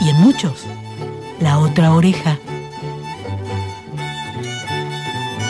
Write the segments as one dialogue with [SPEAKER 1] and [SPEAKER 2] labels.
[SPEAKER 1] y en muchos la otra oreja.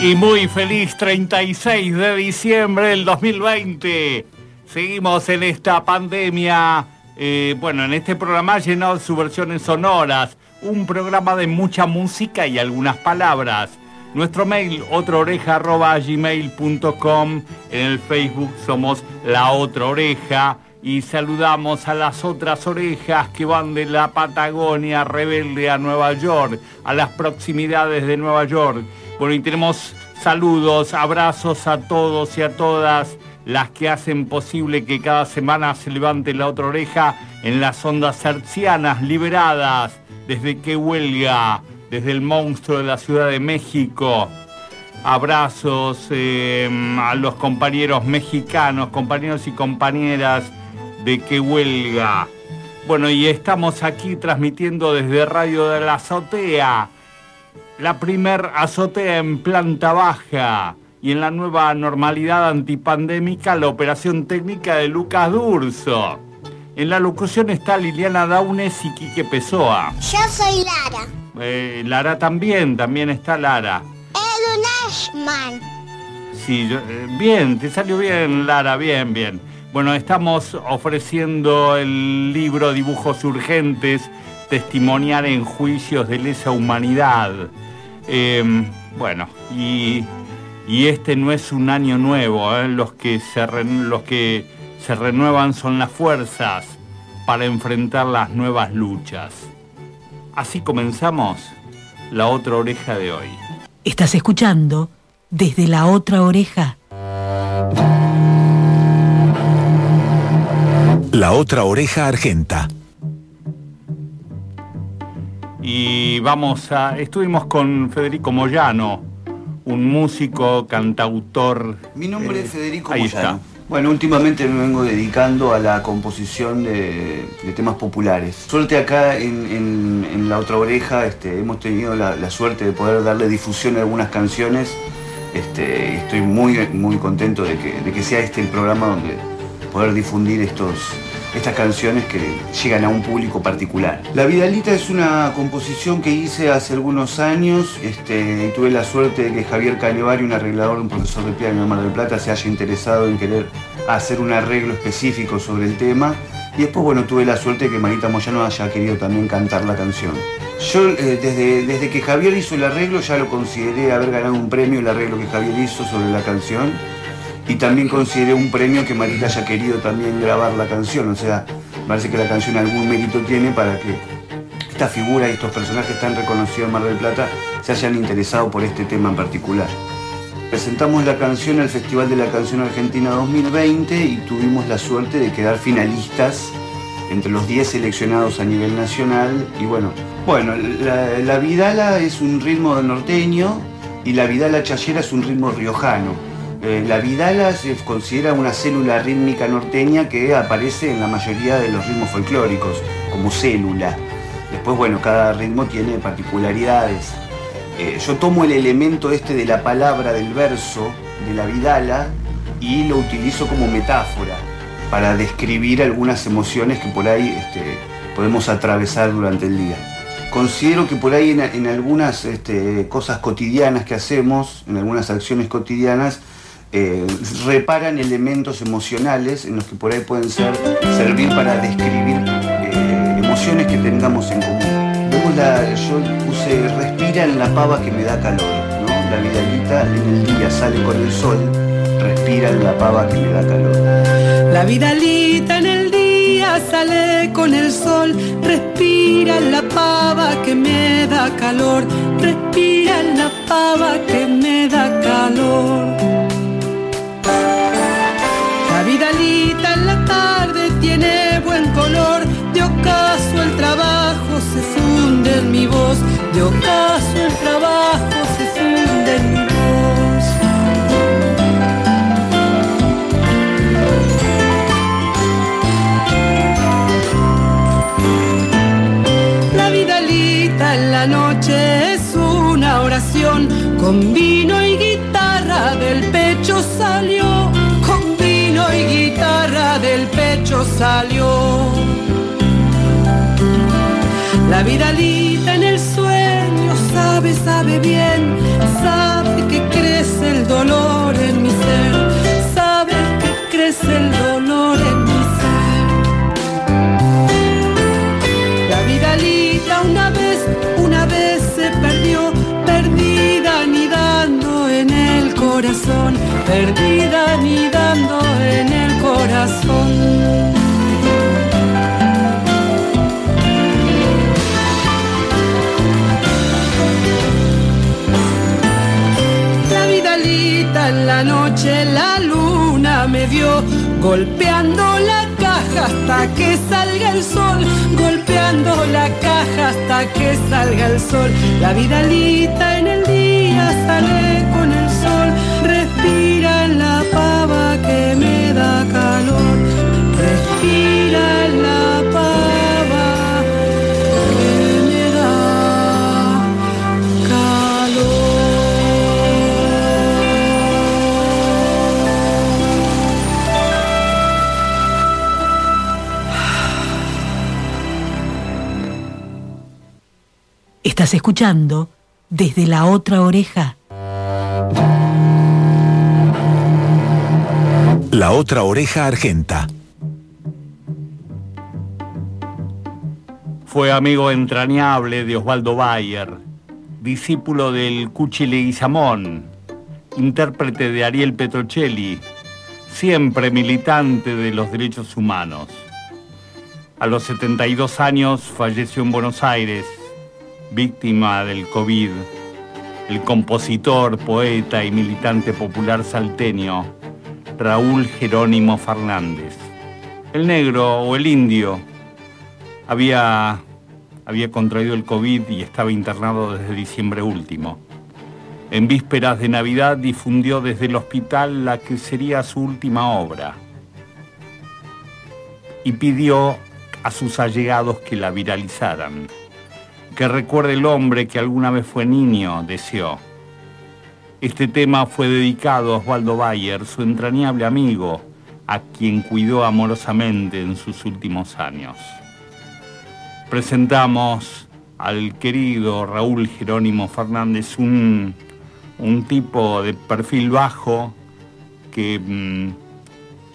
[SPEAKER 2] Y muy feliz 36 de diciembre del 2020. Seguimos en esta pandemia, eh, bueno, en este programa llenado de subversiones sonoras, un programa de mucha música y algunas palabras. Nuestro mail, otraoreja.gmail.com. En el Facebook somos La Otra Oreja y saludamos a las otras orejas que van de la Patagonia rebelde a Nueva York, a las proximidades de Nueva York. Bueno, y tenemos saludos, abrazos a todos y a todas las que hacen posible que cada semana se levante la otra oreja en las ondas hercianas liberadas desde que huelga, desde el monstruo de la Ciudad de México. Abrazos eh, a los compañeros mexicanos, compañeros y compañeras de que huelga. Bueno, y estamos aquí transmitiendo desde Radio de la Azotea, la primer azotea en planta baja y en la nueva normalidad antipandémica la operación técnica de Lucas Durso. En la locución está Liliana Daunes y Quique Pessoa.
[SPEAKER 3] Yo soy Lara.
[SPEAKER 2] Eh, Lara también, también está Lara.
[SPEAKER 3] Edun Ashman.
[SPEAKER 2] Sí, eh, bien, te salió bien, Lara, bien, bien. Bueno, estamos ofreciendo el libro Dibujos Urgentes, Testimoniar en Juicios de Lesa Humanidad. Em, bueno, y, este no es un año nuevo, ¿eh? los, que se los que se renuevan son las fuerzas para enfrentar las nuevas luchas. Así comenzamos la otra oreja de hoy.
[SPEAKER 1] Estás escuchando desde la otra oreja.
[SPEAKER 4] La otra oreja argenta.
[SPEAKER 2] Y vamos a. Estuvimos con Federico Moyano, un músico, cantautor.
[SPEAKER 5] Mi nombre es Federico Moyano. Bueno, últimamente me vengo dedicando a la composición de, temas populares. Suerte acá en, La Otra Oreja, este, hemos tenido la, suerte de poder darle difusión a algunas canciones. Este, estoy muy, muy contento de que, de que sea este el programa donde poder difundir estos, estas canciones que llegan a un público particular. La Vidalita es una composición que hice hace algunos años este, y tuve la suerte de que Javier Calevari, un arreglador, un profesor de piano en Mar del Plata, se haya interesado en querer hacer un arreglo específico sobre el tema. Y después, bueno, tuve la suerte de que Marita Moyano haya querido también cantar la canción. Yo eh, desde, desde que Javier hizo el arreglo ya lo consideré haber ganado un premio el arreglo que Javier hizo sobre la canción y también consideré un premio que Marita haya querido también grabar la canción, o sea, parece que la canción algún mérito tiene para que esta figura y estos personajes tan reconocidos en Mar del Plata se hayan interesado por este tema en particular. Presentamos la canción al Festival de la Canción Argentina 2020 y tuvimos la suerte de quedar finalistas entre los 10 seleccionados a nivel nacional y bueno, bueno, la, la vidala es un ritmo norteño y la vidala chayera es un ritmo riojano. Eh, la vidala se considera una célula rítmica norteña que aparece en la mayoría de los ritmos folclóricos como célula. Después, bueno, cada ritmo tiene particularidades. Eh, yo tomo el elemento este de la palabra del verso de la vidala y lo utilizo como metáfora para describir algunas emociones que por ahí este, podemos atravesar durante el día. Considero que por ahí en, algunas este, cosas cotidianas que hacemos, en algunas acciones cotidianas, eh, reparan elementos emocionales en los que por ahí pueden ser, servir para describir eh, emociones que tengamos en común. Luego yo puse respira en la pava que me da calor, La vidalita en el día sale con el sol, respira en la pava que me da calor.
[SPEAKER 6] La vidalita en el día sale con el sol, respira en la pava que me da calor, respira en la pava que me da calor. Tarde tiene buen color, de ocaso el trabajo se funde en mi voz, de ocaso el trabajo se funde en mi voz. La vidalita en la noche es una oración. Con vino y guitarra del pecho salió, pecho salió. La vidalita en el sueño sabe, sabe bien, sabe que crece el dolor en mi ser, sabe que crece el dolor en mi ser. La vidalita una vez, una vez se perdió, perdida anidando en el corazón, perdida La vidalita en la noche la luna me vio golpeando la caja hasta que salga el sol, golpeando la caja hasta que salga el sol. La vidalita en el día sale con el sol, respira en la pava que me
[SPEAKER 1] Estás escuchando desde la otra oreja.
[SPEAKER 4] La otra oreja argenta.
[SPEAKER 2] Fue amigo entrañable de Osvaldo Bayer, discípulo del Cuchi Leguizamón, intérprete de Ariel Petrocelli, siempre militante de los derechos humanos. A los 72 años falleció en Buenos Aires, víctima del COVID, el compositor, poeta y militante popular salteño Raúl Jerónimo Fernández. El negro o el indio había, había contraído el COVID y estaba internado desde diciembre último. En vísperas de Navidad difundió desde el hospital la que sería su última obra y pidió a sus allegados que la viralizaran. Que recuerde el hombre que alguna vez fue niño, deseó. Este tema fue dedicado a Osvaldo Bayer, su entrañable amigo, a quien cuidó amorosamente en sus últimos años. Presentamos al querido Raúl Jerónimo Fernández, un, un tipo de perfil bajo que, mm,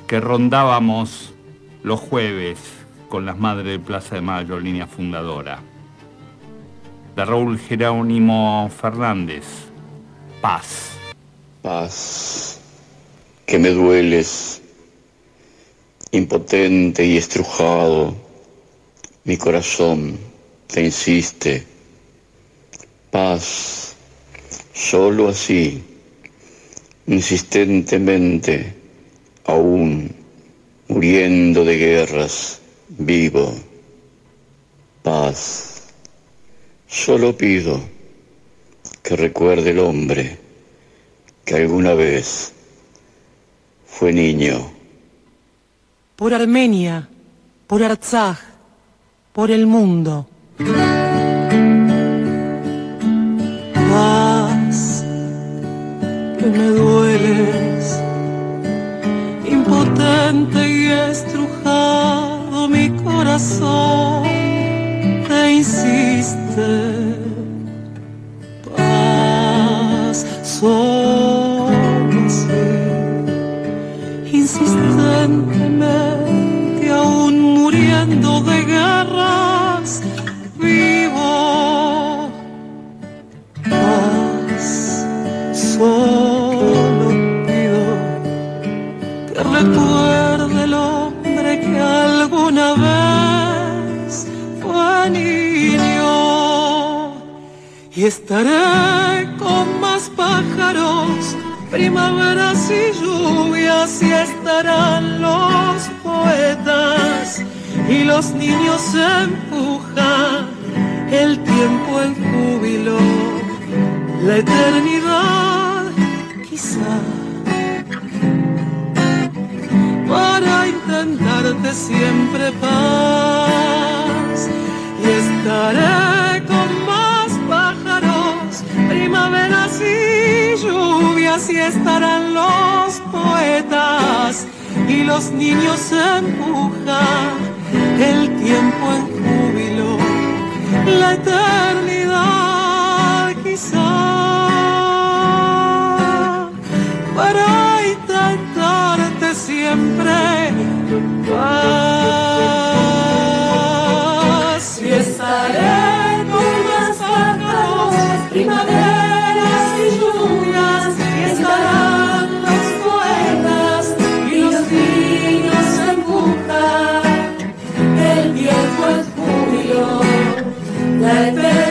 [SPEAKER 2] que rondábamos los jueves con las Madres de Plaza de Mayo, línea fundadora. De Raúl Jerónimo Fernández, Paz.
[SPEAKER 7] Paz, que me dueles, impotente y estrujado, mi corazón te insiste. Paz, solo así, insistentemente, aún muriendo de guerras, vivo. Paz, solo pido que recuerde el hombre que alguna vez fue niño.
[SPEAKER 6] por Armenia, por Artsaj, por el mundo. Paz, que me dueles, impotente y estrujado mi corazón solo pido que recuerde el hombre que alguna vez fue niño. Y estaré con más pájaros, primaveras y lluvias y estarán los poetas y los niños empujan el tiempo en júbilo, la eternidad Para intentarte siempre paz. Y estaré con más pájaros, primaveras y lluvias y estarán los poetas y los niños empujan el tiempo en júbilo, la eternidad siempre y estaré con las pájaros primaveras y lluvias y estarán los poetas y los niños empujan el tiempo es júbilo, la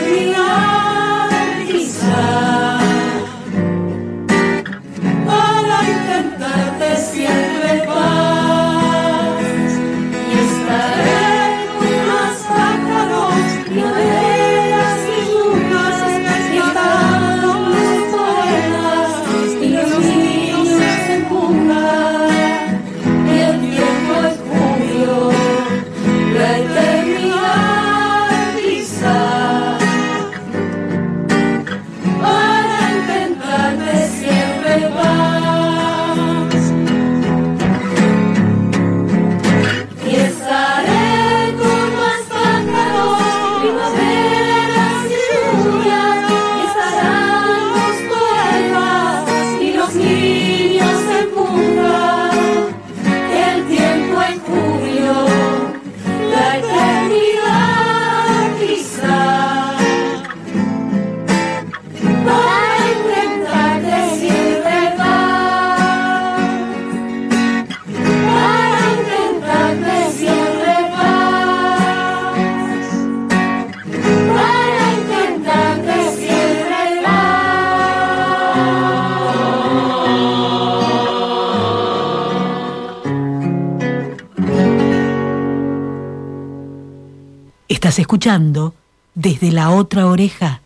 [SPEAKER 1] desde la otra oreja.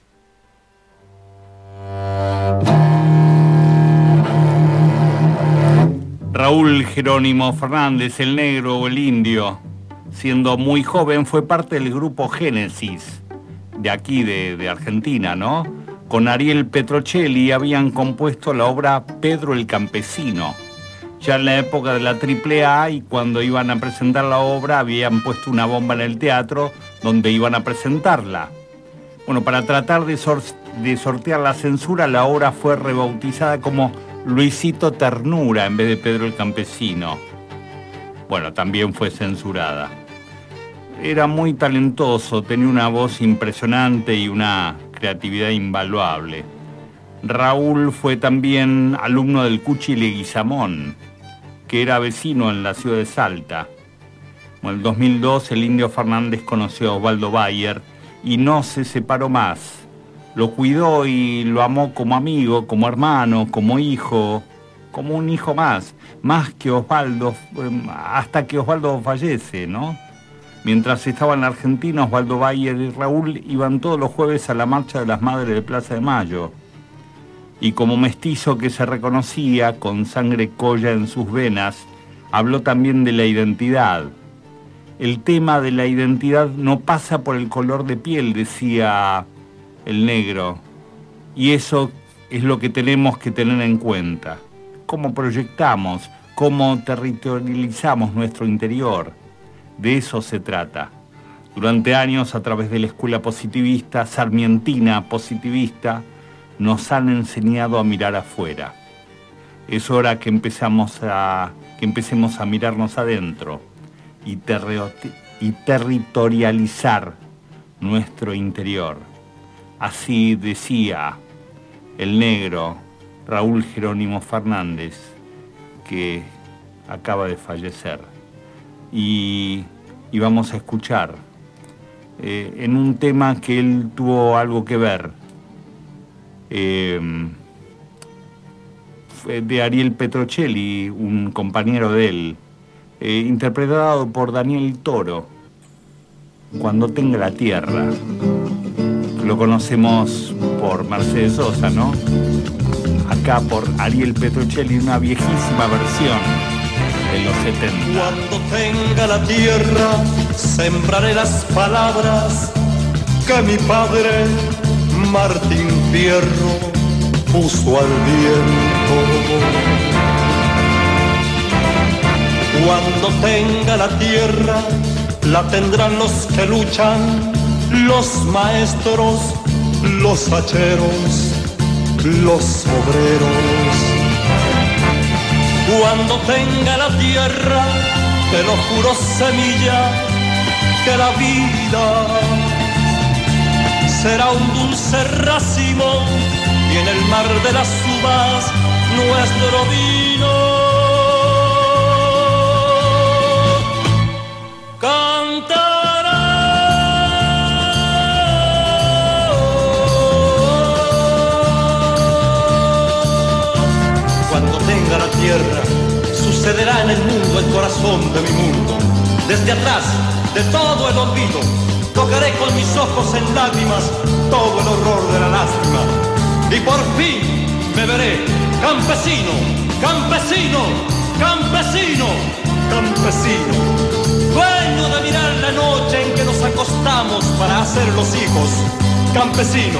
[SPEAKER 2] Raúl Jerónimo Fernández, el negro o el indio, siendo muy joven, fue parte del grupo Génesis, de aquí, de, de Argentina, ¿no? Con Ariel Petrocelli habían compuesto la obra Pedro el Campesino. Ya en la época de la AAA y cuando iban a presentar la obra habían puesto una bomba en el teatro donde iban a presentarla. Bueno, para tratar de, sor- de sortear la censura, la obra fue rebautizada como Luisito Ternura en vez de Pedro el Campesino. Bueno, también fue censurada. Era muy talentoso, tenía una voz impresionante y una creatividad invaluable. Raúl fue también alumno del Cuchi Leguizamón, que era vecino en la ciudad de Salta. En el 2002 el indio Fernández conoció a Osvaldo Bayer y no se separó más. Lo cuidó y lo amó como amigo, como hermano, como hijo, como un hijo más, más que Osvaldo, eh, hasta que Osvaldo fallece, ¿no? Mientras estaba en la Argentina, Osvaldo Bayer y Raúl iban todos los jueves a la marcha de las Madres de Plaza de Mayo. Y como mestizo que se reconocía, con sangre colla en sus venas, habló también de la identidad. El tema de la identidad no pasa por el color de piel, decía el negro. Y eso es lo que tenemos que tener en cuenta. Cómo proyectamos, cómo territorializamos nuestro interior. De eso se trata. Durante años, a través de la escuela positivista, sarmientina positivista, nos han enseñado a mirar afuera. Es hora que, a, que empecemos a mirarnos adentro y, territorializar nuestro interior. Así decía el negro Raúl Jerónimo Fernández, que acaba de fallecer. Y, vamos a escuchar eh, en un tema que él tuvo algo que ver, eh, de Ariel Petrocelli, un compañero de él, eh, interpretado por Daniel Toro, Cuando tenga la tierra. lo conocemos por Mercedes Sosa, ¿no? Acá por Ariel Petrocelli, una viejísima versión de los 70.
[SPEAKER 8] Cuando tenga la tierra, sembraré las palabras que mi padre, Martín Fierro, puso al viento. Cuando tenga la tierra, la tendrán los que luchan, los maestros, los hacheros, los obreros. Cuando tenga la tierra, te lo juro semilla, que la vida será un dulce racimo y en el mar de las uvas nuestro vino. Sucederá en el mundo, el corazón de mi mundo. Desde atrás, de todo el olvido, tocaré con mis ojos en lágrimas todo el horror de la lástima. Y por fin me veré campesino, campesino, campesino, campesino. Mirar la noche en que nos acostamos para hacer los hijos. Campesino,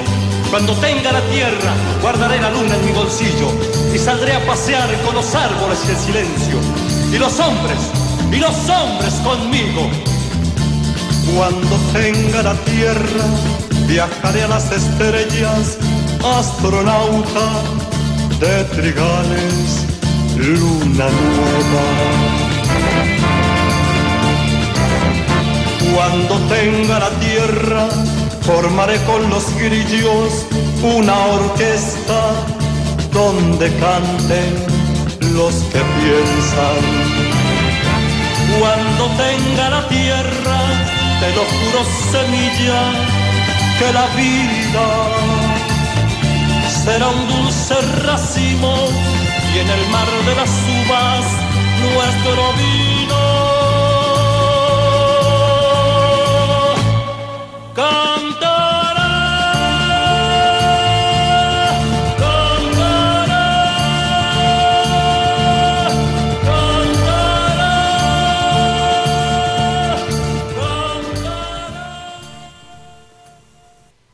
[SPEAKER 8] cuando tenga la tierra, guardaré la luna en mi bolsillo y saldré a pasear con los árboles y el silencio. Y los hombres, y los hombres conmigo. Cuando tenga la tierra, viajaré a las estrellas, astronauta de trigales, luna nueva. Cuando tenga la tierra, formaré con los grillos una orquesta donde canten los que piensan. Cuando tenga la tierra, te lo juro semilla, que la vida será un dulce racimo y en el mar de las uvas nuestro vino.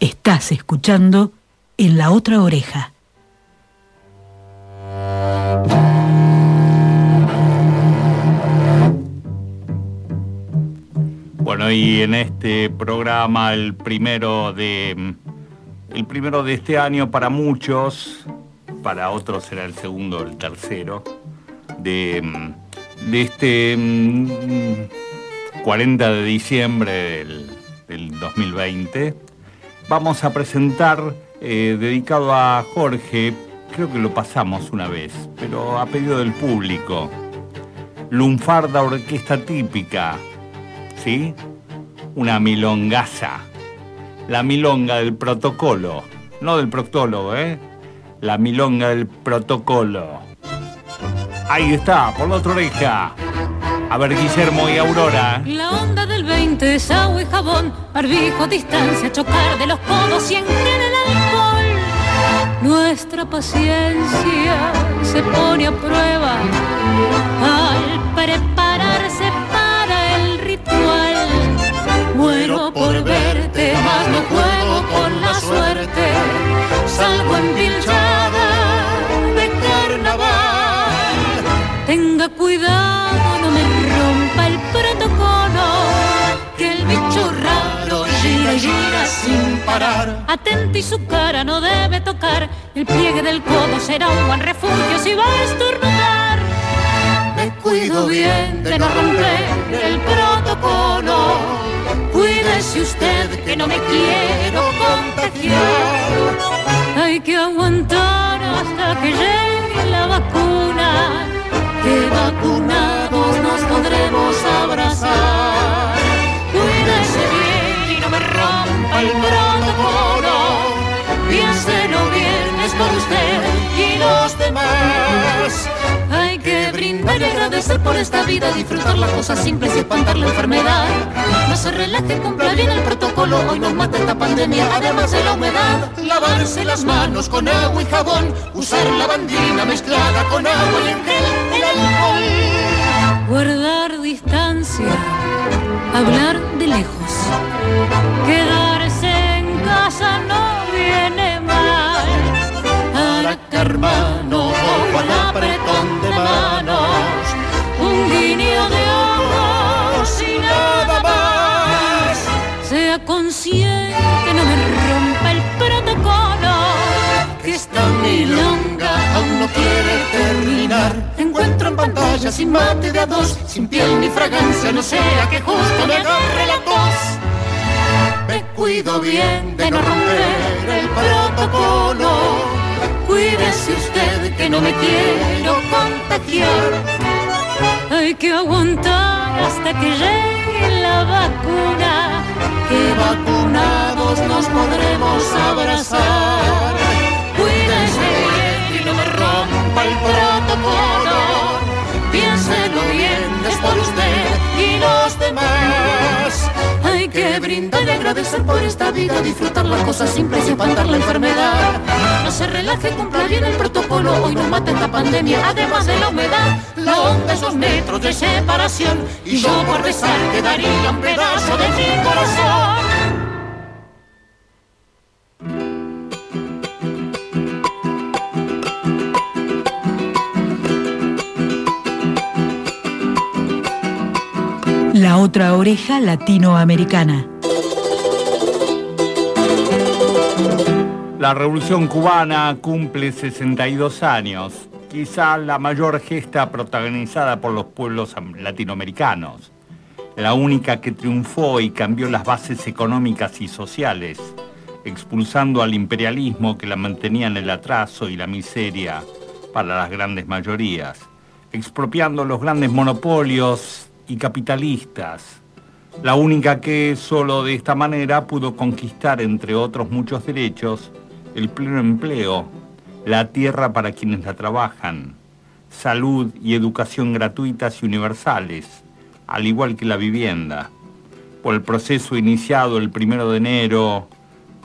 [SPEAKER 1] Estás escuchando en la otra oreja.
[SPEAKER 2] Y en este programa, el primero de el primero de este año para muchos, para otros será el segundo el tercero, de, de este 40 mm, de diciembre del, del 2020 vamos a presentar, eh, dedicado a Jorge, creo que lo pasamos una vez, pero a pedido del público. Lunfarda Orquesta Típica, ¿sí? Una milongaza. La milonga del protocolo, no del proctólogo, ¿eh? La milonga del protocolo. Ahí está, por la otra oreja. A ver, Guillermo y Aurora.
[SPEAKER 9] La onda del 20 es agua y jabón, barbijo, distancia, chocar de los codos y en el alcohol. Nuestra paciencia se pone a prueba al prepararse para el ritual. Muero por verte, mas no juego con la suerte. Salgo empilchada de carnaval. Tenga cuidado gira sin parar. Atenta y su cara no debe tocar. El pliegue del codo será un buen refugio si va a estornudar. Me cuido bien de no romper el protocolo. Cuídese usted que no me quiero contagiar. Hay que aguantar hasta que llegue la vacuna. Que vacunados nos podremos abrazar. Cuídese bien rompa el protocolo. Piénselo bien, es por usted y los demás. Brindar
[SPEAKER 10] agradecer por esta vida, disfrutar las cosas simples y espantar la enfermedad. No se relaje, cumpla bien el protocolo, hoy nos mata esta pandemia, además de la humedad. Lavarse las manos con agua y jabón, usar la bandina mezclada con agua y en gel, el alcohol. Guardar distancia, hablar de lejos, quedarse en casa no viene mal. Para que hermano, guiño de ojos y nada más. Sea consciente, no me rompa el protocolo, que esta milonga aún no quiere terminar. Encuentro en pantalla sin mate de a dos, sin piel ni fragancia, no sea que justo me agarre la tos. Me cuido bien de no romper el protocolo. Cuídese usted que no me quiero contagiar. Hay que aguantar hasta que llegue la vacuna. Que vacunados nos podremos abrazar. Cuídese bien y no me rompa el protocolo. Piénselo bien, es por usted que brindar y agradecer por esta vida, disfrutar las cosas simples y espantar la enfermedad. No se relaje, cumpla bien el protocolo, hoy nos mata esta pandemia, además de la humedad. La onda esos metros de separación, y yo por rezar quedaría un pedazo de mi corazón.
[SPEAKER 1] La otra oreja latinoamericana.
[SPEAKER 2] La Revolución Cubana cumple 62 años, quizá la mayor gesta protagonizada por los pueblos am- latinoamericanos, la única que triunfó y cambió las bases económicas y sociales, expulsando al imperialismo que la mantenía en el atraso y la miseria para las grandes mayorías, expropiando los grandes monopolios y capitalistas, la única que solo de esta manera pudo conquistar, entre otros muchos derechos, el pleno empleo, la tierra para quienes la trabajan, salud y educación gratuitas y universales, al igual que la vivienda. Por el proceso iniciado el primero de enero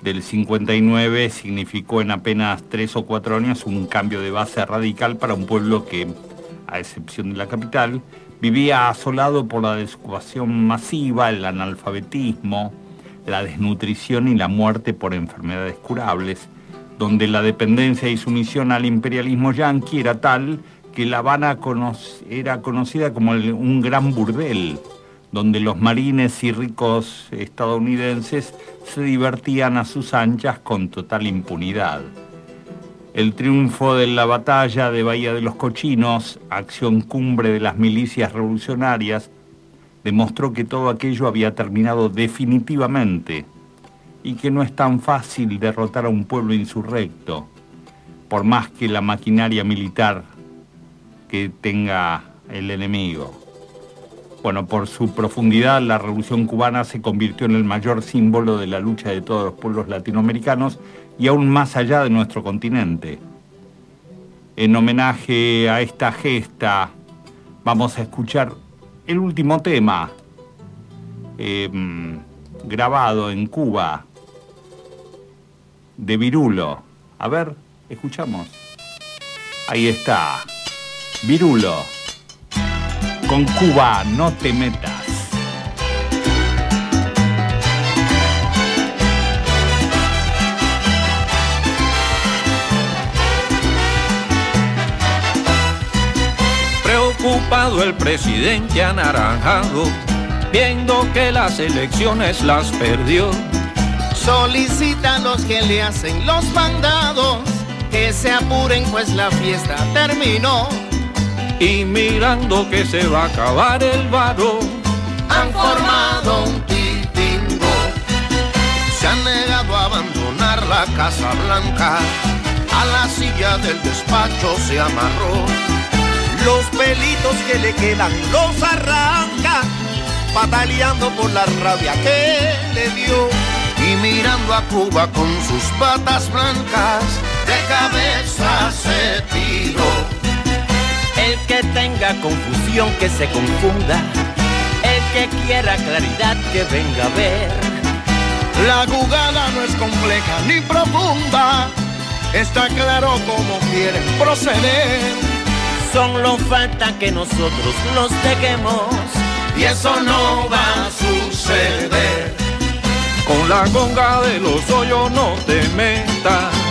[SPEAKER 2] del 59 significó en apenas tres o cuatro años un cambio de base radical para un pueblo que, a excepción de la capital, vivía asolado por la desocupación masiva, el analfabetismo, la desnutrición y la muerte por enfermedades curables, donde la dependencia y sumisión al imperialismo yanqui era tal que La Habana era conocida como un gran burdel, donde los marines y ricos estadounidenses se divertían a sus anchas con total impunidad. El triunfo de la batalla de Bahía de los Cochinos, acción cumbre de las milicias revolucionarias, demostró que todo aquello había terminado definitivamente y que no es tan fácil derrotar a un pueblo insurrecto, por más que la maquinaria militar que tenga el enemigo. Bueno, por su profundidad, la Revolución Cubana se convirtió en el mayor símbolo de la lucha de todos los pueblos latinoamericanos y aún más allá de nuestro continente. En homenaje a esta gesta, vamos a escuchar el último tema eh, grabado en Cuba de Virulo. A ver, escuchamos. Ahí está. Virulo. Con Cuba no te metas.
[SPEAKER 11] Preocupado el presidente anaranjado, viendo que las elecciones las perdió.
[SPEAKER 12] Solicita a los que le hacen los mandados que se apuren pues la fiesta terminó.
[SPEAKER 11] Y mirando que se va a acabar el varo,
[SPEAKER 12] Han formado un titingo. Se han negado a abandonar la Casa Blanca. A la silla del despacho se amarró. Los pelitos que le quedan los arranca, pataleando por la rabia que le dio. Y mirando a Cuba con sus patas blancas, de cabeza se tiró. El que tenga confusión que se confunda. El que quiera claridad que venga a ver.
[SPEAKER 13] La jugada no es compleja ni profunda. Está claro cómo quieren proceder.
[SPEAKER 12] Solo falta que nosotros los dejemos.
[SPEAKER 13] Y eso no va a suceder.
[SPEAKER 11] Con la conga de los hoyos no te metas.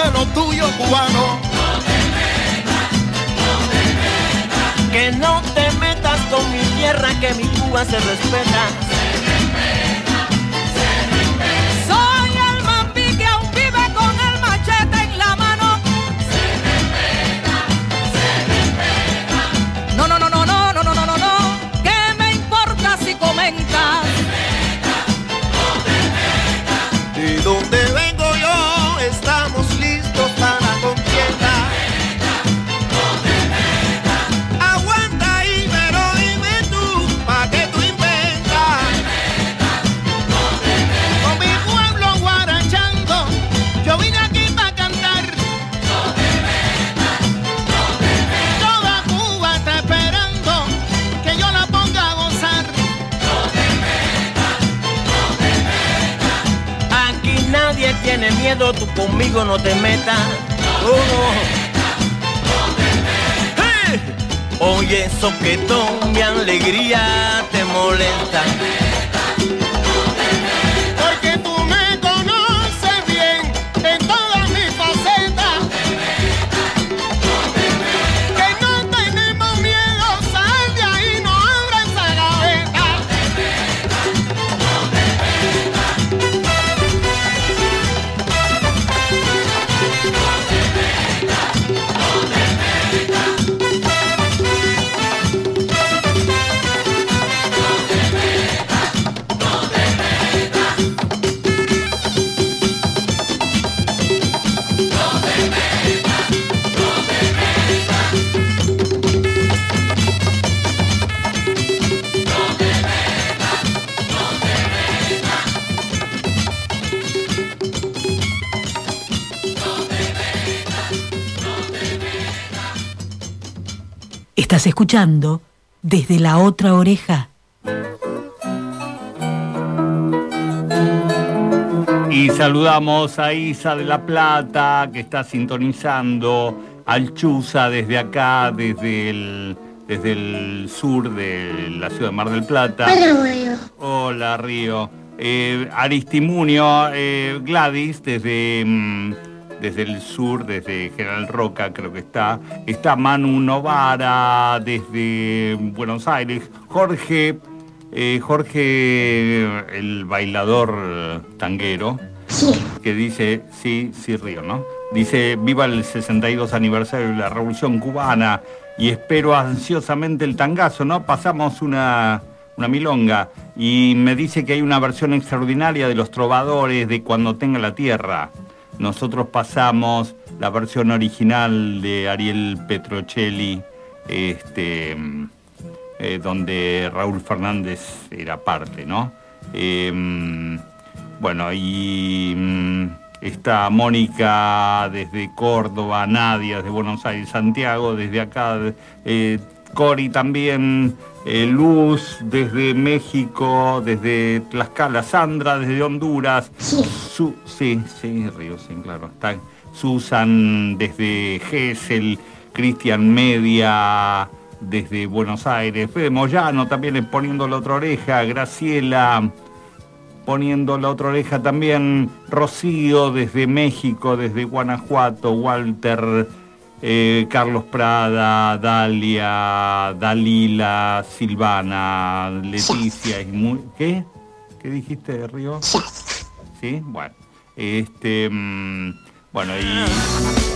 [SPEAKER 13] Defiende lo tuyo cubano.
[SPEAKER 12] Que no te metas con mi tierra, que mi Cuba se respeta. miedo, tú conmigo no te metas. Oh, no, Oye, eso que mi alegría te molesta.
[SPEAKER 1] Estás escuchando desde la otra oreja.
[SPEAKER 2] Y saludamos a Isa de La Plata, que está sintonizando, al Chuza desde acá, desde el, desde el sur de la ciudad de Mar del Plata.
[SPEAKER 3] Hola, Río.
[SPEAKER 2] Hola, Río. Eh, Aristimunio, eh, Gladys, desde, mm, desde el sur, desde General Roca, creo que está. Está Manu Novara, desde Buenos Aires. Jorge, eh, Jorge, el bailador eh, tanguero, que dice, sí, sí, Río, ¿no? Dice, viva el 62 aniversario de la Revolución Cubana y espero ansiosamente el tangazo, ¿no? Pasamos una, una milonga y me dice que hay una versión extraordinaria de los trovadores de Cuando tenga la tierra. Nosotros pasamos la versión original de Ariel Petrocelli, este, eh, donde Raúl Fernández era parte, ¿no? Eh, bueno, y mm, está Mónica desde Córdoba, Nadia desde Buenos Aires, Santiago desde acá, eh, Cori también, eh, Luz desde México, desde Tlaxcala, Sandra desde Honduras, Su- sí, sí, Río, sí, claro, está Susan desde Gesell, Cristian Media desde Buenos Aires, Fede Moyano también poniendo la otra oreja, Graciela poniendo la otra oreja también Rocío desde México, desde Guanajuato, Walter, eh, Carlos Prada, Dalia, Dalila, Silvana, Leticia y muy... ¿Qué? ¿Qué dijiste, Río? Sí, bueno. Este, mm, bueno, y...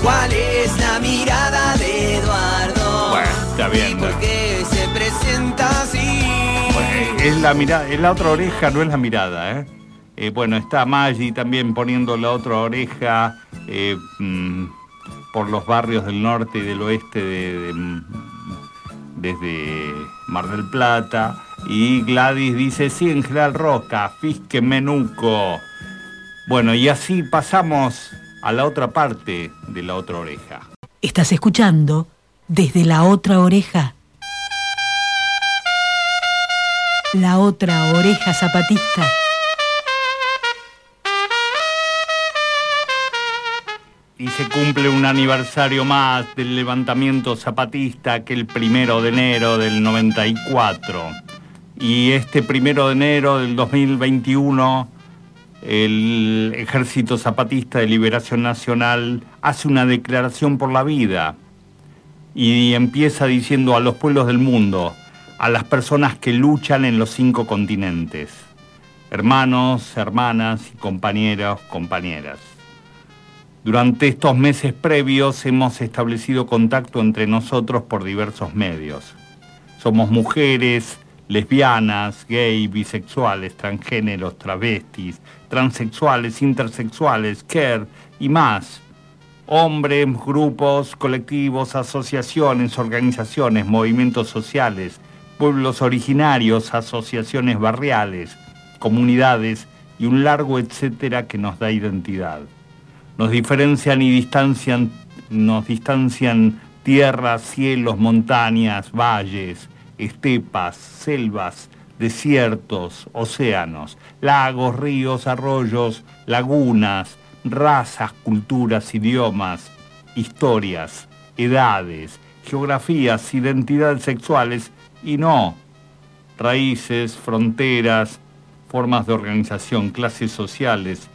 [SPEAKER 14] ¿Cuál es la mirada de Eduardo?
[SPEAKER 2] Bueno, está bien.
[SPEAKER 14] ¿Por qué se presenta así?
[SPEAKER 2] Bueno, es la mirada, es la otra oreja, no es la mirada, ¿eh? Eh, bueno, está Maggi también poniendo la otra oreja eh, mm, por los barrios del norte y del oeste de, desde Mar del Plata. Y Gladys dice, sí, en General Roca, Fisque Menuco. Bueno, y así pasamos a la otra parte de la otra oreja.
[SPEAKER 1] Estás escuchando desde la otra oreja. La otra oreja zapatista.
[SPEAKER 2] Y se cumple un aniversario más del levantamiento zapatista que el primero de enero del 94. Y este primero de enero del 2021 el Ejército Zapatista de Liberación Nacional hace una declaración por la vida y empieza diciendo a los pueblos del mundo, a las personas que luchan en los cinco continentes, hermanos, hermanas y compañeros, compañeras. Durante estos meses previos hemos establecido contacto entre nosotros por diversos medios. Somos mujeres, lesbianas, gay, bisexuales, transgéneros, travestis, transexuales, intersexuales, care y más. Hombres, grupos, colectivos, asociaciones, organizaciones, movimientos sociales, pueblos originarios, asociaciones barriales, comunidades y un largo etcétera que nos da identidad. Nos diferencian y distancian, nos distancian tierras, cielos, montañas, valles, estepas, selvas, desiertos, océanos, lagos, ríos, arroyos, lagunas, razas, culturas, idiomas, historias, edades, geografías, identidades sexuales y no, raíces, fronteras, formas de organización, clases sociales,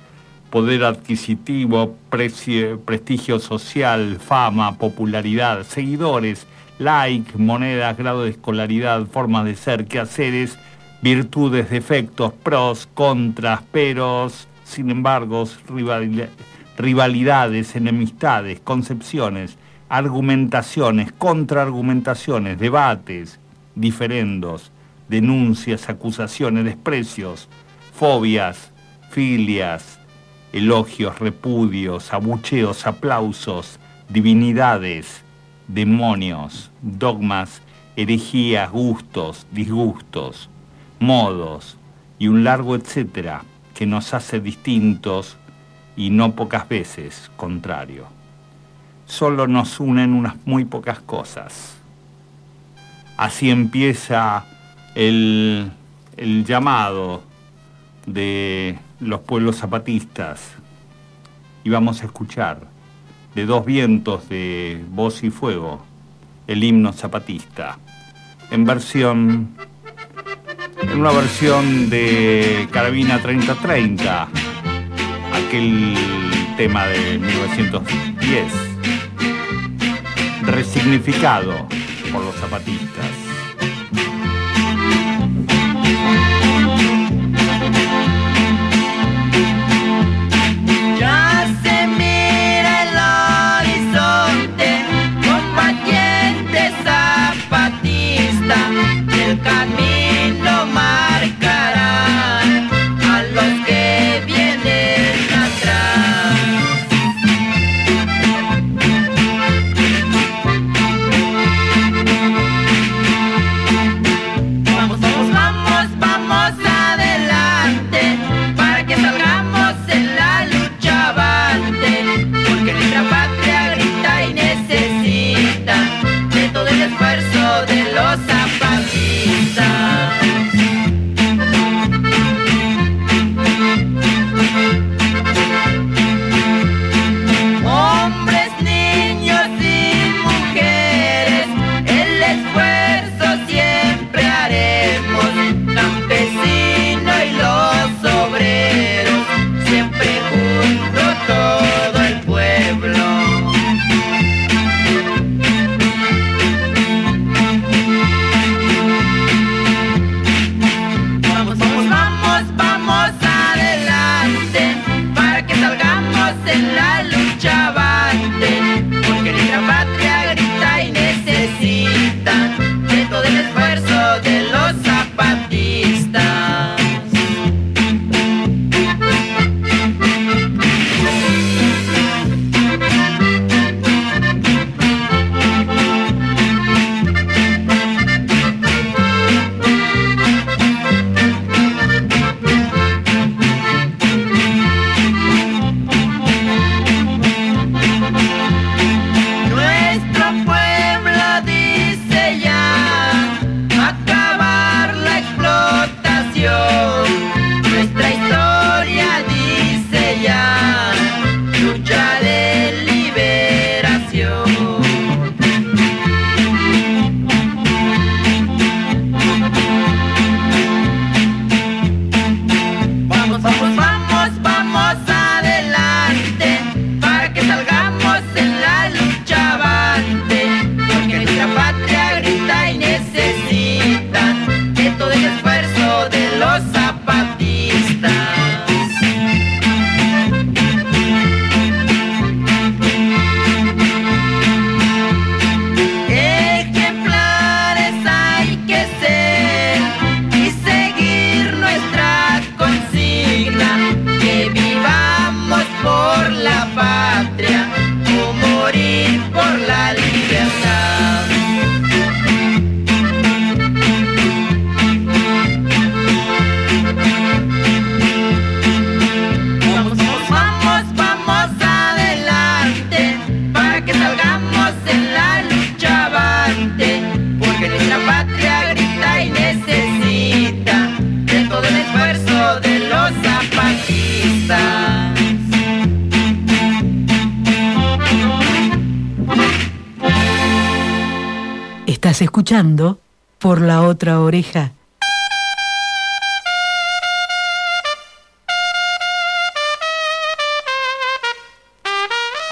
[SPEAKER 2] poder adquisitivo, prestigio social, fama, popularidad, seguidores, like, monedas, grado de escolaridad, formas de ser, quehaceres, virtudes, defectos, pros, contras, peros, sin embargo, rivalidades, enemistades, concepciones, argumentaciones, contraargumentaciones, debates, diferendos, denuncias, acusaciones, desprecios, fobias, filias, elogios, repudios, abucheos, aplausos, divinidades, demonios, dogmas, herejías, gustos, disgustos, modos y un largo etcétera que nos hace distintos y no pocas veces contrario. Solo nos unen unas muy pocas cosas. Así empieza el, el llamado de los pueblos zapatistas y vamos a escuchar de dos vientos de voz y fuego, el himno zapatista, en versión, en una versión de Carabina 3030, aquel tema de 1910, resignificado por los zapatistas.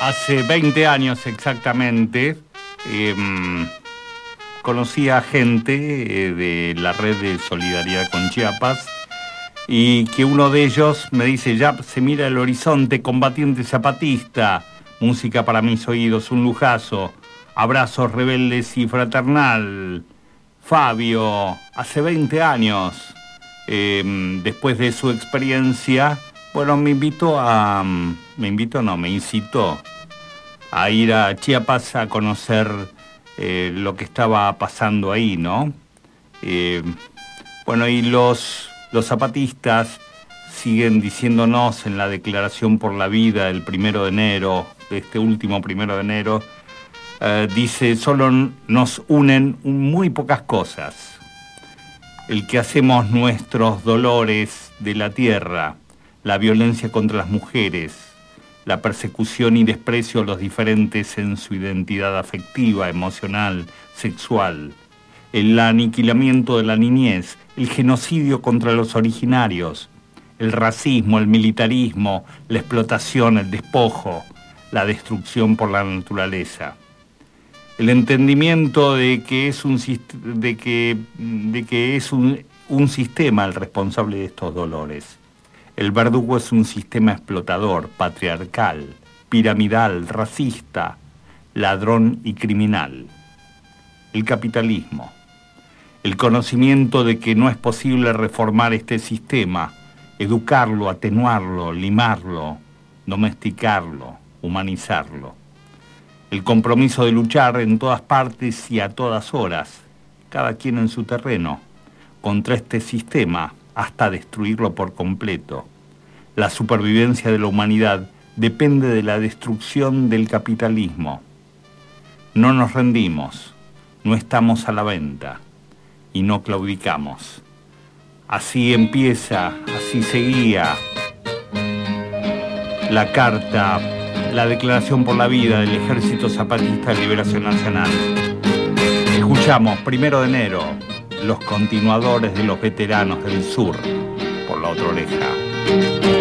[SPEAKER 2] Hace 20 años exactamente, em, conocí a gente eh, de la red de solidaridad con Chiapas y que uno de ellos me dice, ya se mira el horizonte, combatiente zapatista, música para mis oídos, un lujazo, abrazos rebeldes y fraternal. Fabio, hace 20 años, em, después de su experiencia, bueno, me invitó a, me invitó, no, me incitó a ir a Chiapas a conocer eh, lo que estaba pasando ahí, ¿no? Eh, bueno, y los, los zapatistas siguen diciéndonos en la declaración por la vida del primero de enero, de este último primero de enero, eh, dice, solo nos unen muy pocas cosas. El que hacemos nuestros dolores de la tierra, la violencia contra las mujeres, la persecución y desprecio a los diferentes en su identidad afectiva, emocional, sexual, el aniquilamiento de la niñez, el genocidio contra los originarios, el racismo, el militarismo, la explotación, el despojo, la destrucción por la naturaleza. El entendimiento de que es un, de que, de que es un, un sistema el responsable de estos dolores el verdugo es un sistema explotador, patriarcal, piramidal, racista, ladrón y criminal. El capitalismo. El conocimiento de que no es posible reformar este sistema, educarlo, atenuarlo, limarlo, domesticarlo, humanizarlo. El compromiso de luchar en todas partes y a todas horas, cada quien en su terreno, contra este sistema hasta destruirlo por completo. La supervivencia de la humanidad depende de la destrucción del capitalismo. No nos rendimos, no estamos a la venta y no claudicamos. Así empieza, así seguía la carta, la declaración por la vida del Ejército Zapatista de Liberación Nacional. Escuchamos, primero de enero, los continuadores de los veteranos del sur, por la otra oreja.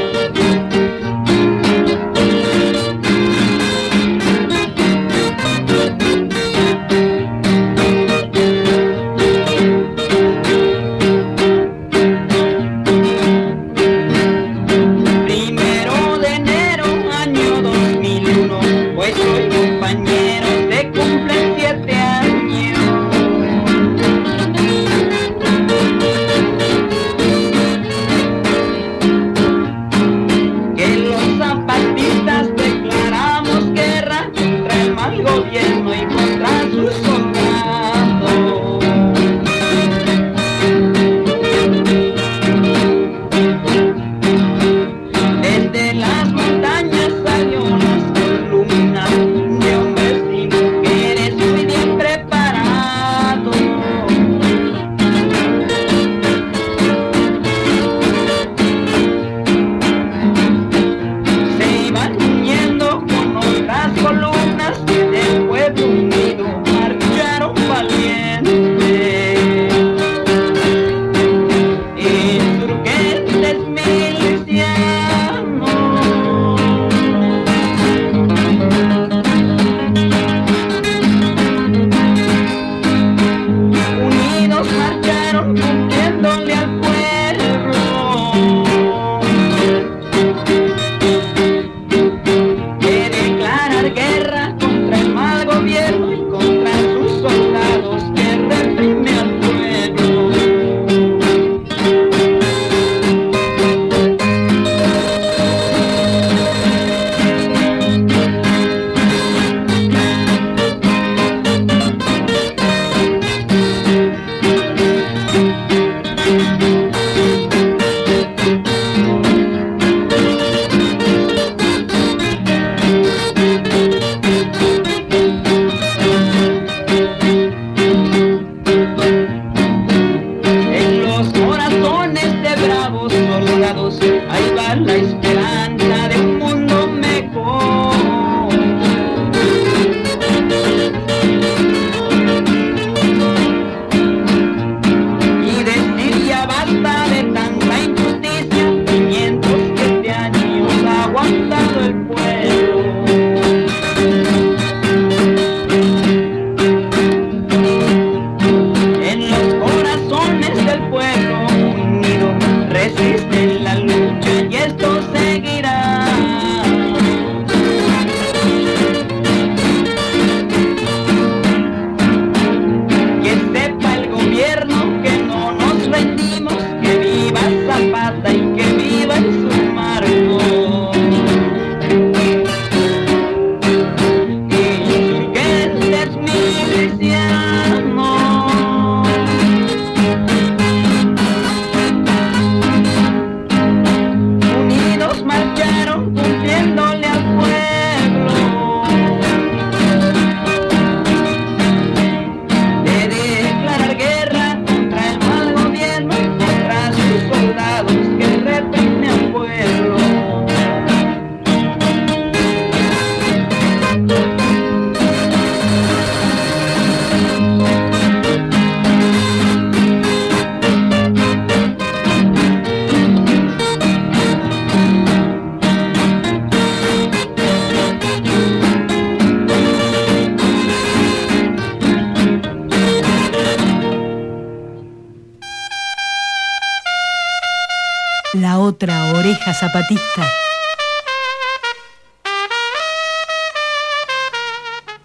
[SPEAKER 1] Zapatista.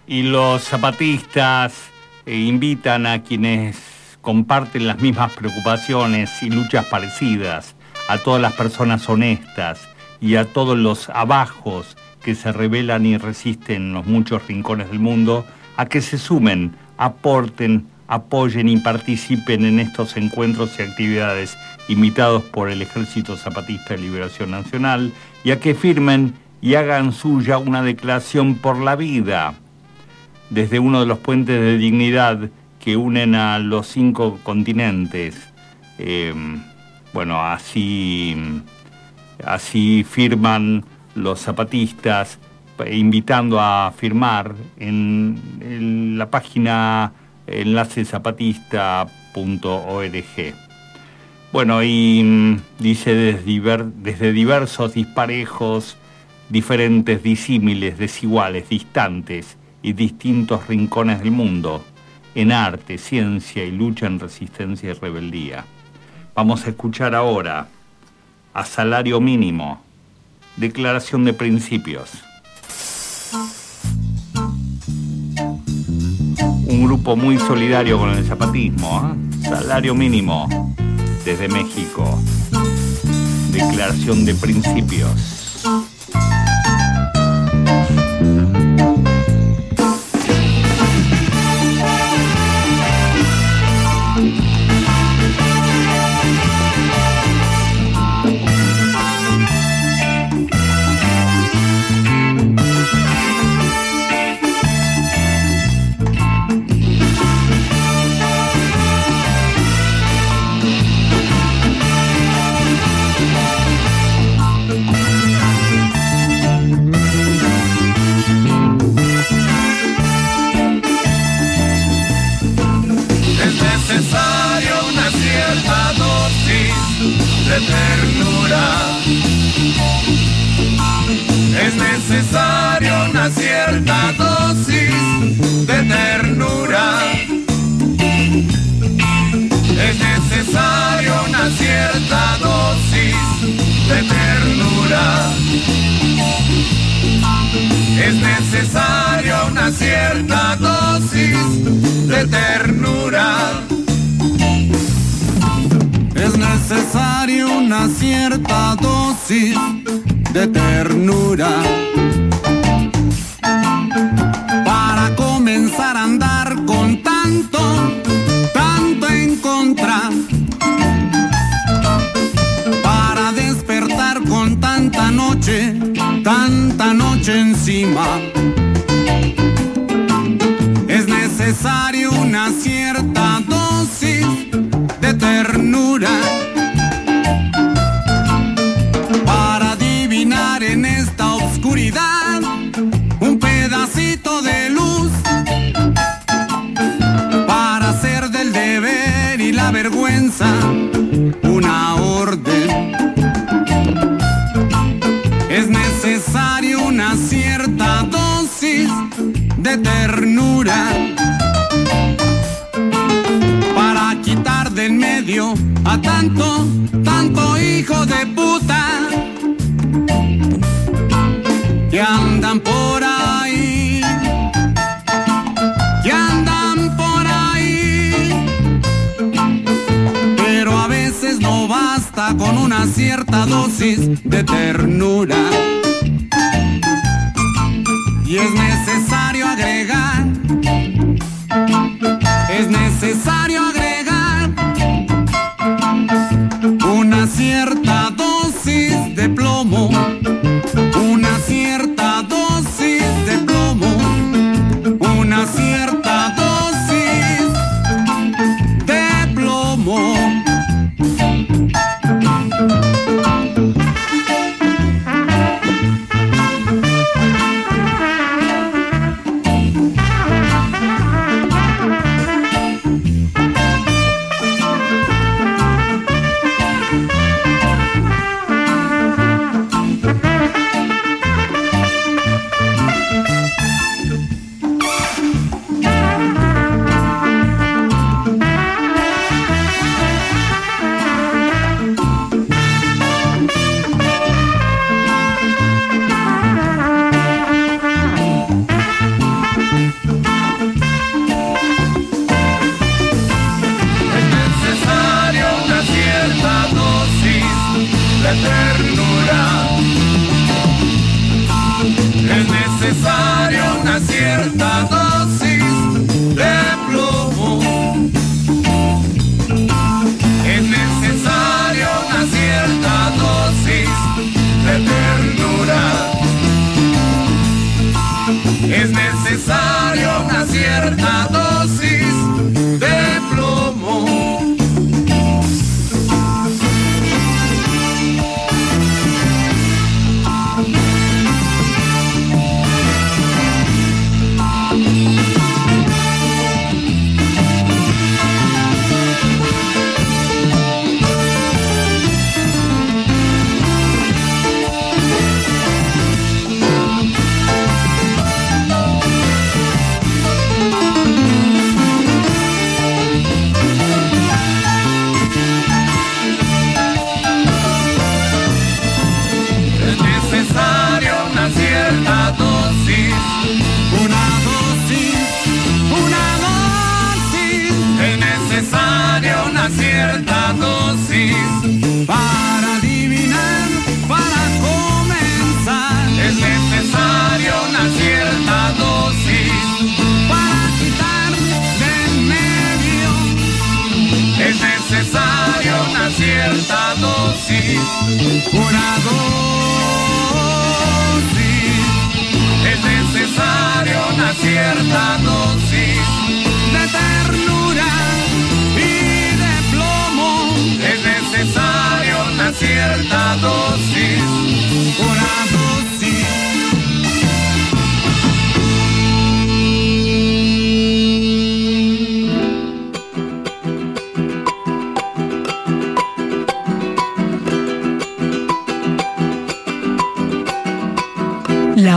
[SPEAKER 13] Y los zapatistas eh, invitan a quienes comparten las mismas preocupaciones y luchas parecidas, a todas las personas honestas y a todos los abajos que se rebelan y resisten en los muchos rincones del mundo, a que se sumen, aporten, apoyen y participen en estos encuentros y actividades invitados por el Ejército Zapatista de Liberación Nacional y a que firmen y hagan suya una declaración por la vida desde uno de los puentes de dignidad que unen a los cinco continentes. Eh, bueno, así, así firman los zapatistas, invitando a firmar en, la página enlacezapatista.org. Bueno, y mm, dice desde, diversos disparejos, diferentes, disímiles, desiguales, distantes y distintos rincones del mundo, en arte, ciencia y lucha en resistencia y rebeldía. Vamos a escuchar ahora a salario mínimo, declaración de principios. Un grupo muy solidario con el zapatismo, ¿eh? salario mínimo desde México, declaración de principios. ser tan tá dosis de ternura.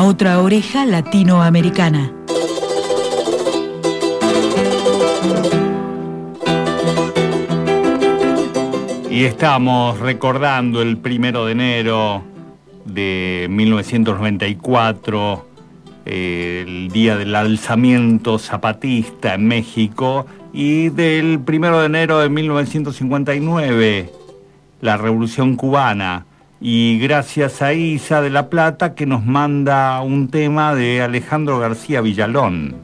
[SPEAKER 1] Otra oreja latinoamericana.
[SPEAKER 2] Y estamos recordando el primero de enero de 1994, eh, el día del alzamiento zapatista en México, y del primero de enero de 1959, la revolución cubana. Y gracias a Isa de la Plata que nos manda un tema de Alejandro García Villalón,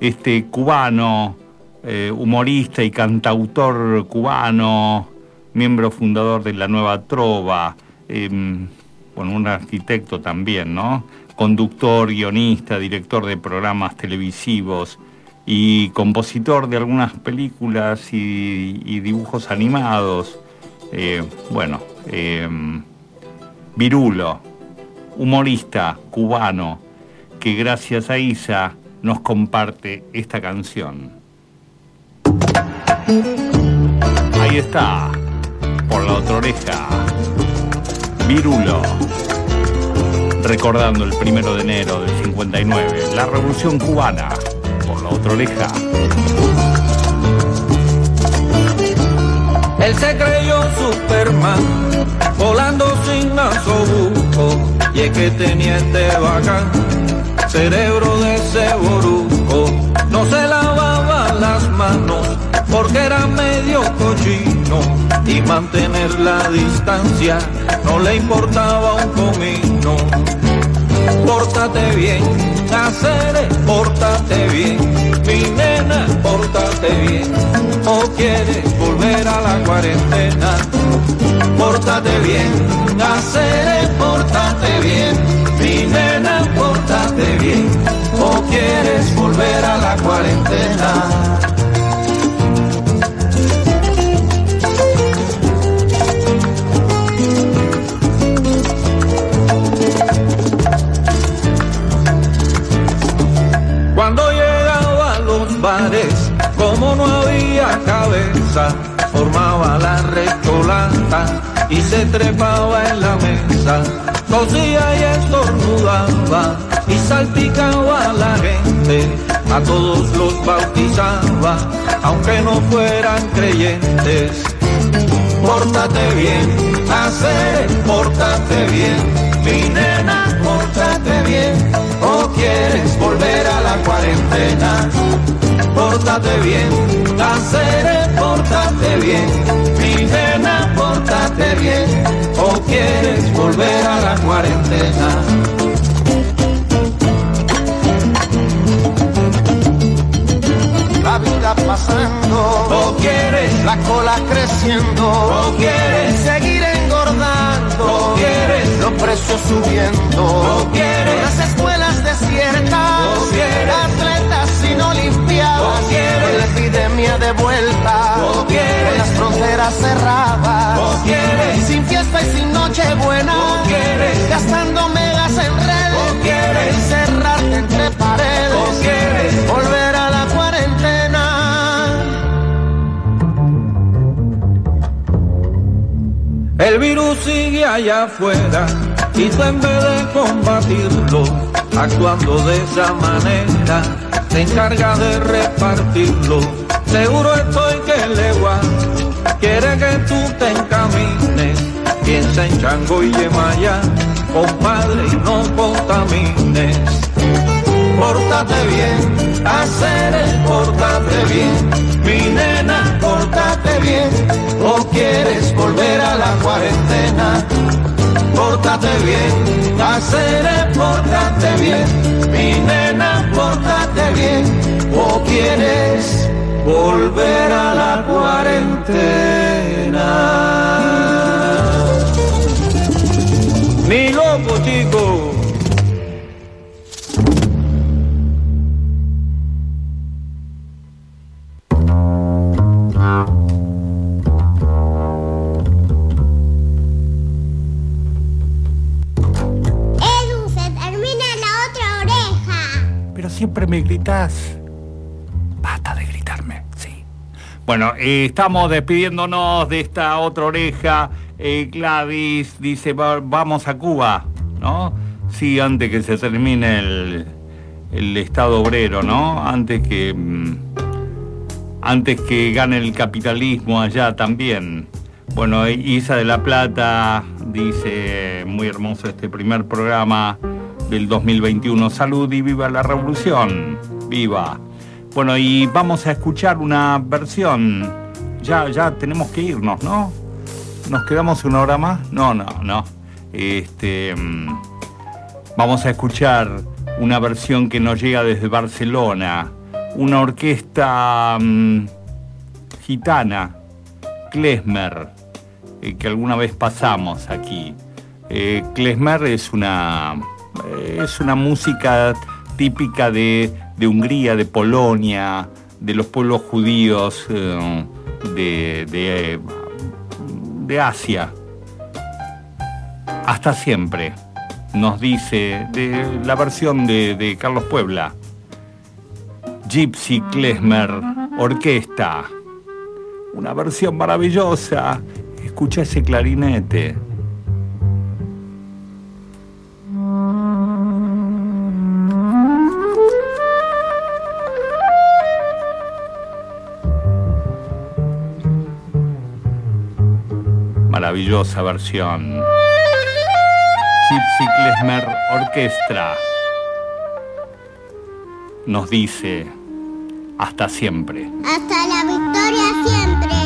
[SPEAKER 2] este cubano, eh, humorista y cantautor cubano, miembro fundador de la Nueva Trova, eh, bueno, un arquitecto también, ¿no? Conductor, guionista, director de programas televisivos y compositor de algunas películas y, y dibujos animados. Eh, bueno, eh, Virulo, humorista cubano, que gracias a Isa nos comparte esta canción. Ahí está, por la otra oreja, Virulo, recordando el primero de enero del 59, la revolución cubana, por la otra oreja.
[SPEAKER 11] Él se creyó Superman, volando sin nasobuco, y es que tenía este bacán, cerebro de ceboruco, no se lavaba las manos, porque era medio cochino, y mantener la distancia no le importaba un comino. Pórtate bien, hacer, pórtate bien, mi nena, pórtate bien, o quieres volver a la cuarentena. Pórtate bien, hacer, pórtate bien, mi nena, pórtate bien, o quieres volver a la cuarentena. Formaba la recholata y se trepaba en la mesa, tosía y estornudaba y salpicaba a la gente, a todos los bautizaba, aunque no fueran creyentes. Pórtate bien, hacer, pórtate bien, mi nena, pórtate bien, o quieres volver a la cuarentena. Pórtate bien, hacer, pórtate bien, mi nena, pórtate bien, o quieres volver a la cuarentena.
[SPEAKER 13] La vida pasando,
[SPEAKER 11] o quieres
[SPEAKER 13] la cola creciendo,
[SPEAKER 11] o quieres
[SPEAKER 13] seguir engordando,
[SPEAKER 11] o quieres
[SPEAKER 13] los precios subiendo,
[SPEAKER 11] o quieres
[SPEAKER 13] las escuelas desiertas,
[SPEAKER 11] o quieres
[SPEAKER 13] no
[SPEAKER 12] limpiaban. No quieren. la epidemia de vuelta. Las fronteras cerradas.
[SPEAKER 11] No.
[SPEAKER 13] Sin
[SPEAKER 12] fiesta y sin noche buena. Gastando megas en redes. No. Encerrarte entre paredes. Volver a la cuarentena.
[SPEAKER 11] El virus sigue allá afuera y tú en vez de combatirlo, actuando de esa manera te encarga de repartirlo. Seguro estoy que legua quiere que tú te encamines, piensa en Chango y Yemaya, compadre y no contamines. Pórtate bien, hacer el pórtate bien, mi nena, pórtate bien, o quieres volver a la cuarentena pórtate bien, hacer pórtate bien, mi nena, pórtate bien, o quieres volver a la cuarentena. Mi loco chico.
[SPEAKER 2] Siempre me gritas. Basta de gritarme, sí. Bueno, eh, estamos despidiéndonos de esta otra oreja. Eh, Gladys dice, vamos a Cuba, ¿no? Sí, antes que se termine el, el Estado obrero, ¿no? Antes que... Mm, antes que gane el capitalismo allá también. Bueno, Isa de la Plata dice, muy hermoso este primer programa del 2021. Salud y viva la revolución. Viva. Bueno, y vamos a escuchar una versión. Ya, ya tenemos que irnos, ¿no? ¿Nos quedamos una hora más? No, no, no. Este, mm, vamos a escuchar una versión que nos llega desde Barcelona. Una orquesta mm, gitana, Klesmer, eh, que alguna vez pasamos aquí. Eh, Klesmer es una es una música típica de, Hungría, de Polonia, de los pueblos judíos eh, de, de, Asia. Hasta siempre, nos dice de la versión de, Carlos Puebla. Gypsy Klesmer Orquesta. Una versión maravillosa. Escucha ese clarinete. Maravillosa versión. Gypsy Klesmer Orquestra nos dice hasta siempre.
[SPEAKER 3] Hasta la victoria siempre.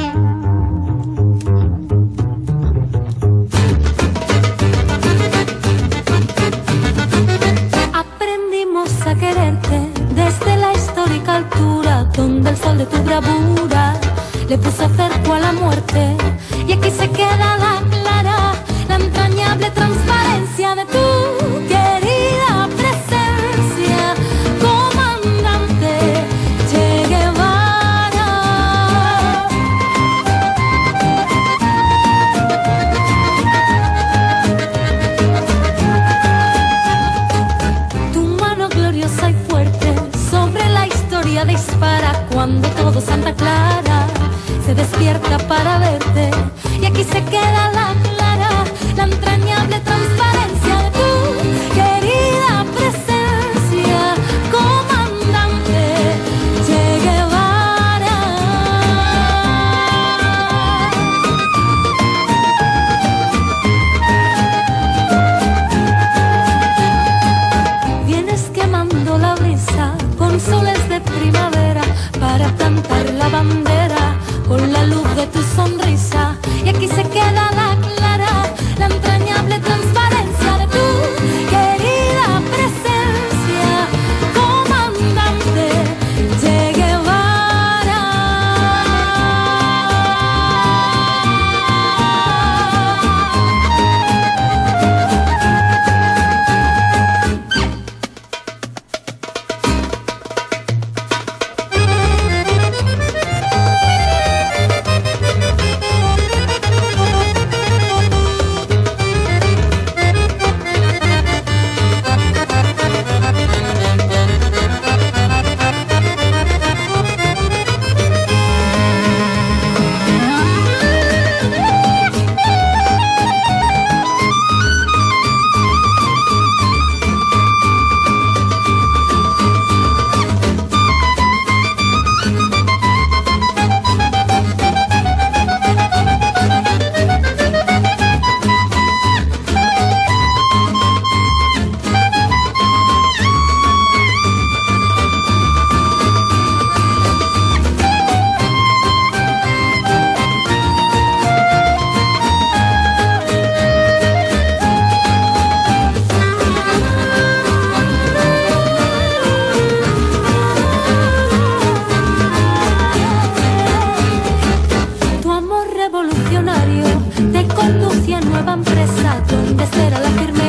[SPEAKER 9] Aprendimos a quererte desde la histórica altura donde el sol de tu bravura le puso cerco a la muerte y aquí se queda la despierta para verte pan pressato in testa era la firmezza